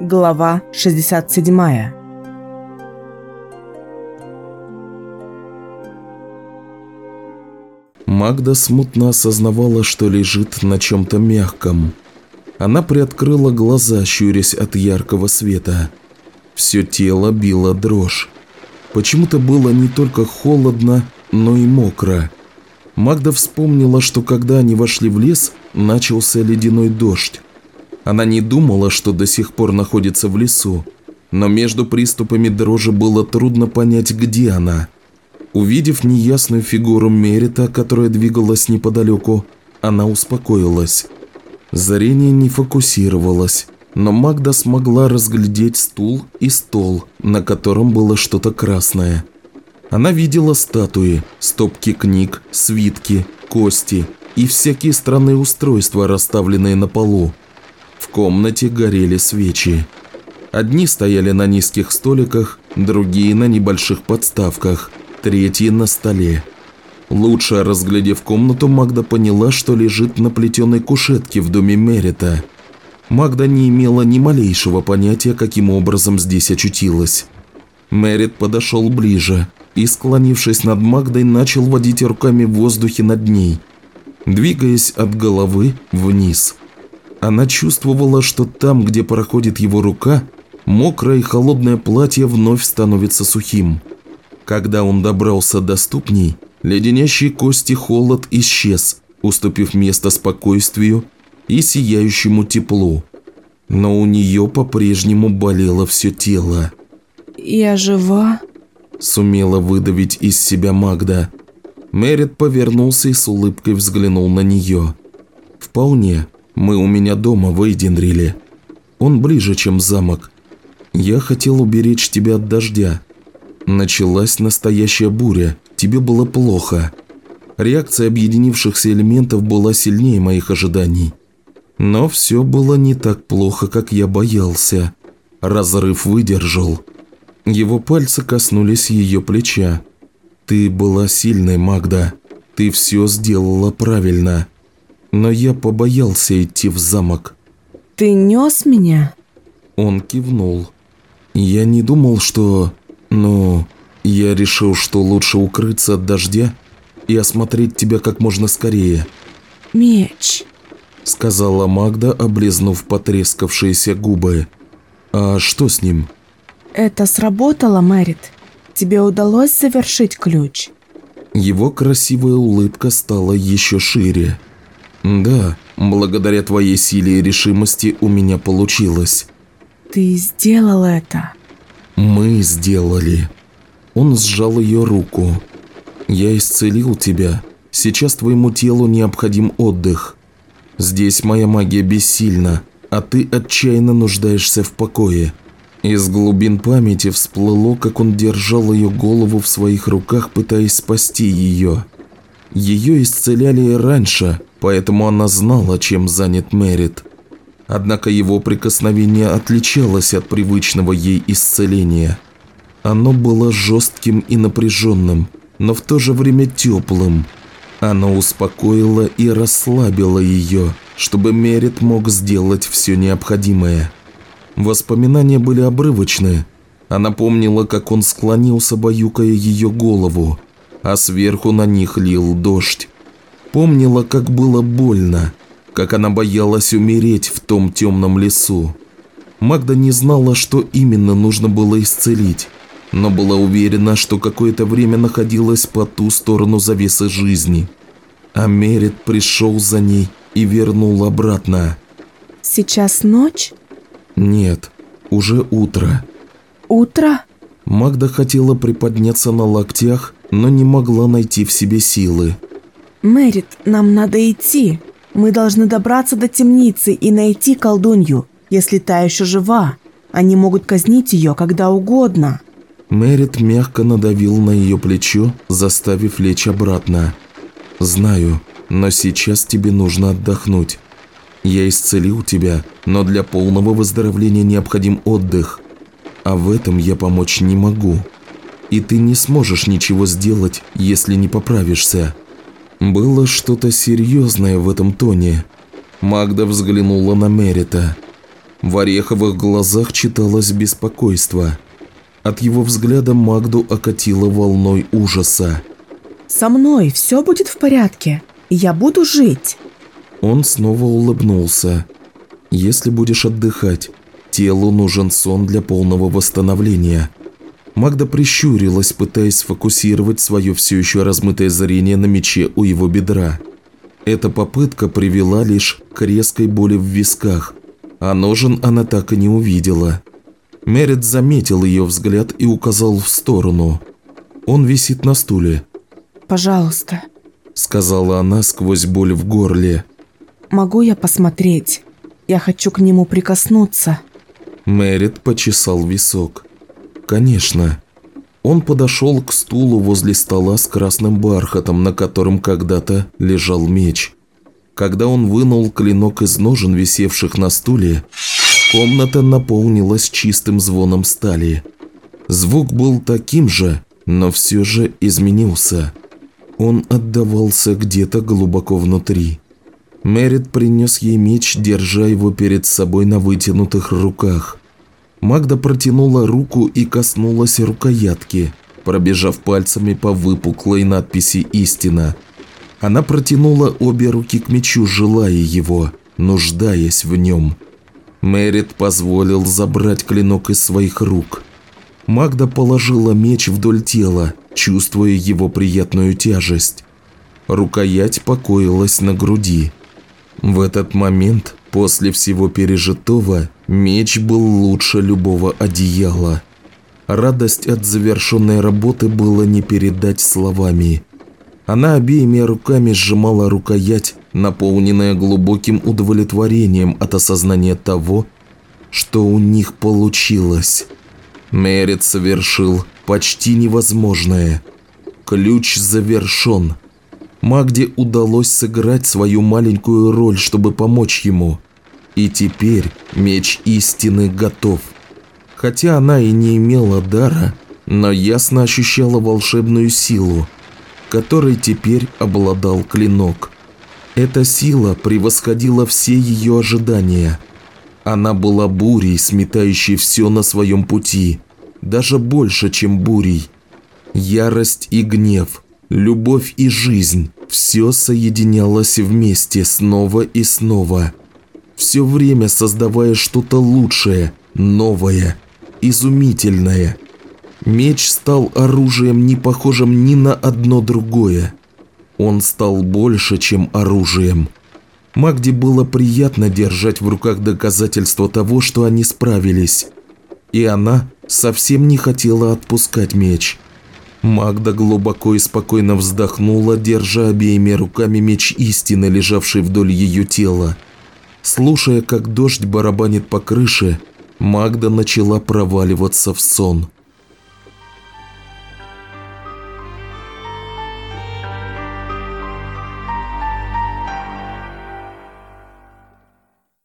Глава 67 Магда смутно осознавала, что лежит на чем-то мягком. Она приоткрыла глаза, щурясь от яркого света. Все тело било дрожь. Почему-то было не только холодно, но и мокро. Магда вспомнила, что когда они вошли в лес, начался ледяной дождь. Она не думала, что до сих пор находится в лесу, но между приступами дрожи было трудно понять, где она. Увидев неясную фигуру Мерита, которая двигалась неподалеку, она успокоилась. Зрение не фокусировалось, но Магда смогла разглядеть стул и стол, на котором было что-то красное. Она видела статуи, стопки книг, свитки, кости и всякие странные устройства, расставленные на полу. Комнате горели свечи. Одни стояли на низких столиках, другие на небольших подставках, третьи на столе. Лучше разглядев комнату, Магда поняла, что лежит на плетеной кушетке в доме Мерита. Магда не имела ни малейшего понятия, каким образом здесь очутилась. Мерит подошел ближе и, склонившись над Магдой, начал водить руками в воздухе над ней, двигаясь от головы вниз – она чувствовала, что там, где проходит его рука, мокрое и холодное платье вновь становится сухим. Когда он добрался до ступней, леденящий кости холод исчез, уступив место спокойствию и сияющему теплу. Но у нее по-прежнему болело все тело. «Я жива?» – сумела выдавить из себя Магда. Мерит повернулся и с улыбкой взглянул на нее. «Вполне. Мы у меня дома в Эйденриле. Он ближе, чем замок. Я хотел уберечь тебя от дождя. Началась настоящая буря. Тебе было плохо. Реакция объединившихся элементов была сильнее моих ожиданий. Но все было не так плохо, как я боялся. Разрыв выдержал. Его пальцы коснулись ее плеча. «Ты была сильной, Магда. Ты все сделала правильно но я побоялся идти в замок. «Ты нес меня?» Он кивнул. Я не думал, что... Ну, я решил, что лучше укрыться от дождя и осмотреть тебя как можно скорее. «Меч», — сказала Магда, облизнув потрескавшиеся губы. «А что с ним?» «Это сработало, Мэрит. Тебе удалось завершить ключ?» Его красивая улыбка стала еще шире. «Да, благодаря твоей силе и решимости у меня получилось». «Ты сделал это?» «Мы сделали». Он сжал ее руку. «Я исцелил тебя. Сейчас твоему телу необходим отдых. Здесь моя магия бессильна, а ты отчаянно нуждаешься в покое». Из глубин памяти всплыло, как он держал ее голову в своих руках, пытаясь спасти ее. Ее исцеляли и раньше, поэтому она знала, чем занят Мерит. Однако его прикосновение отличалось от привычного ей исцеления. Оно было жестким и напряженным, но в то же время теплым. Оно успокоило и расслабило ее, чтобы Мерит мог сделать все необходимое. Воспоминания были обрывочны. Она помнила, как он склонился, баюкая ее голову, а сверху на них лил дождь. Помнила, как было больно, как она боялась умереть в том темном лесу. Магда не знала, что именно нужно было исцелить, но была уверена, что какое-то время находилась по ту сторону завесы жизни. А Мерит пришел за ней и вернул обратно. «Сейчас ночь?» «Нет, уже утро». «Утро?» Магда хотела приподняться на локтях, но не могла найти в себе силы. «Мэрит, нам надо идти. Мы должны добраться до темницы и найти колдунью, если та еще жива. Они могут казнить ее когда угодно». Мэрит мягко надавил на ее плечо, заставив лечь обратно. «Знаю, но сейчас тебе нужно отдохнуть. Я исцелил тебя, но для полного выздоровления необходим отдых. А в этом я помочь не могу. И ты не сможешь ничего сделать, если не поправишься». Было что-то серьезное в этом тоне. Магда взглянула на Мерита. В ореховых глазах читалось беспокойство. От его взгляда Магду окатило волной ужаса. «Со мной все будет в порядке. Я буду жить». Он снова улыбнулся. «Если будешь отдыхать, телу нужен сон для полного восстановления». Магда прищурилась, пытаясь сфокусировать свое все еще размытое зрение на мече у его бедра. Эта попытка привела лишь к резкой боли в висках, а ножен она так и не увидела. Мерит заметил ее взгляд и указал в сторону. Он висит на стуле. «Пожалуйста», – сказала она сквозь боль в горле. «Могу я посмотреть? Я хочу к нему прикоснуться». Мерит почесал висок. «Конечно». Он подошел к стулу возле стола с красным бархатом, на котором когда-то лежал меч. Когда он вынул клинок из ножен, висевших на стуле, комната наполнилась чистым звоном стали. Звук был таким же, но все же изменился. Он отдавался где-то глубоко внутри. Мерит принес ей меч, держа его перед собой на вытянутых руках. Магда протянула руку и коснулась рукоятки, пробежав пальцами по выпуклой надписи «Истина». Она протянула обе руки к мечу, желая его, нуждаясь в нем. Мэрит позволил забрать клинок из своих рук. Магда положила меч вдоль тела, чувствуя его приятную тяжесть. Рукоять покоилась на груди. В этот момент, после всего пережитого, меч был лучше любого одеяла. Радость от завершенной работы было не передать словами. Она обеими руками сжимала рукоять, наполненная глубоким удовлетворением от осознания того, что у них получилось. Мерит совершил почти невозможное. Ключ завершен. Магде удалось сыграть свою маленькую роль, чтобы помочь ему. И теперь меч истины готов. Хотя она и не имела дара, но ясно ощущала волшебную силу – которой теперь обладал клинок. Эта сила превосходила все ее ожидания. Она была бурей, сметающей все на своем пути, даже больше, чем бурей. Ярость и гнев, любовь и жизнь – все соединялось вместе снова и снова. Все время создавая что-то лучшее, новое, изумительное – Меч стал оружием, не похожим ни на одно другое. Он стал больше, чем оружием. Магде было приятно держать в руках доказательства того, что они справились. И она совсем не хотела отпускать меч. Магда глубоко и спокойно вздохнула, держа обеими руками меч истины, лежавший вдоль ее тела. Слушая, как дождь барабанит по крыше, Магда начала проваливаться в сон.